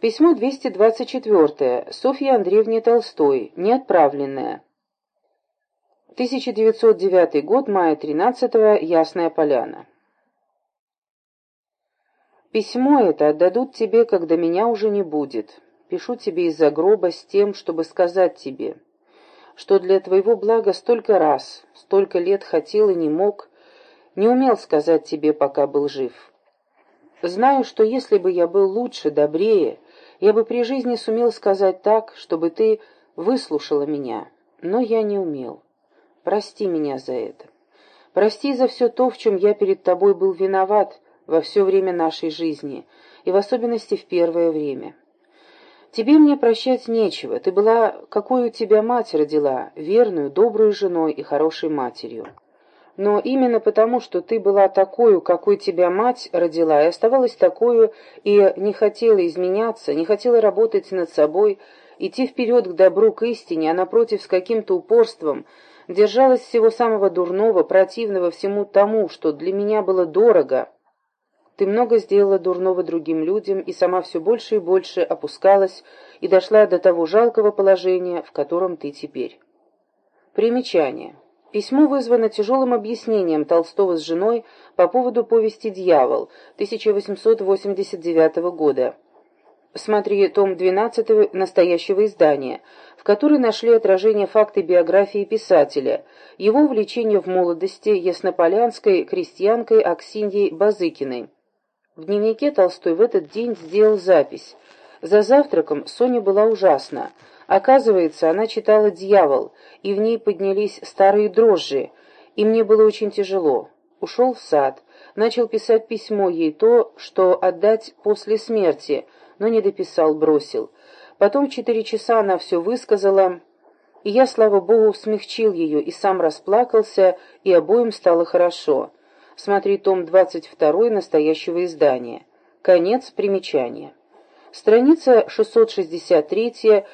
Письмо 224. Софье Андреевне Толстой. Неотправленное. 1909 год, мая 13 -го, Ясная Поляна. Письмо это отдадут тебе, когда меня уже не будет. Пишу тебе из-за гроба с тем, чтобы сказать тебе, что для твоего блага столько раз, столько лет хотел и не мог, не умел сказать тебе, пока был жив. Знаю, что если бы я был лучше, добрее, я бы при жизни сумел сказать так, чтобы ты выслушала меня, но я не умел. Прости меня за это. Прости за все то, в чем я перед тобой был виноват, во все время нашей жизни, и в особенности в первое время. Тебе мне прощать нечего, ты была, какой у тебя мать родила, верную, добрую женой и хорошей матерью. Но именно потому, что ты была такой, какой тебя мать родила, и оставалась такой, и не хотела изменяться, не хотела работать над собой, идти вперед к добру, к истине, а напротив, с каким-то упорством, держалась всего самого дурного, противного всему тому, что для меня было дорого, ты много сделала дурного другим людям, и сама все больше и больше опускалась и дошла до того жалкого положения, в котором ты теперь. Примечание. Письмо вызвано тяжелым объяснением Толстого с женой по поводу повести «Дьявол» 1889 года. Смотри том 12 настоящего издания, в которой нашли отражение факты биографии писателя, его увлечение в молодости яснополянской крестьянкой Аксиньей Базыкиной. В дневнике Толстой в этот день сделал запись. За завтраком Соня была ужасна. Оказывается, она читала «Дьявол», и в ней поднялись старые дрожжи, и мне было очень тяжело. Ушел в сад, начал писать письмо ей то, что отдать после смерти, но не дописал, бросил. Потом в четыре часа она все высказала, и я, слава богу, смягчил ее и сам расплакался, и обоим стало хорошо. Смотри том 22 настоящего издания. Конец примечания. Страница 663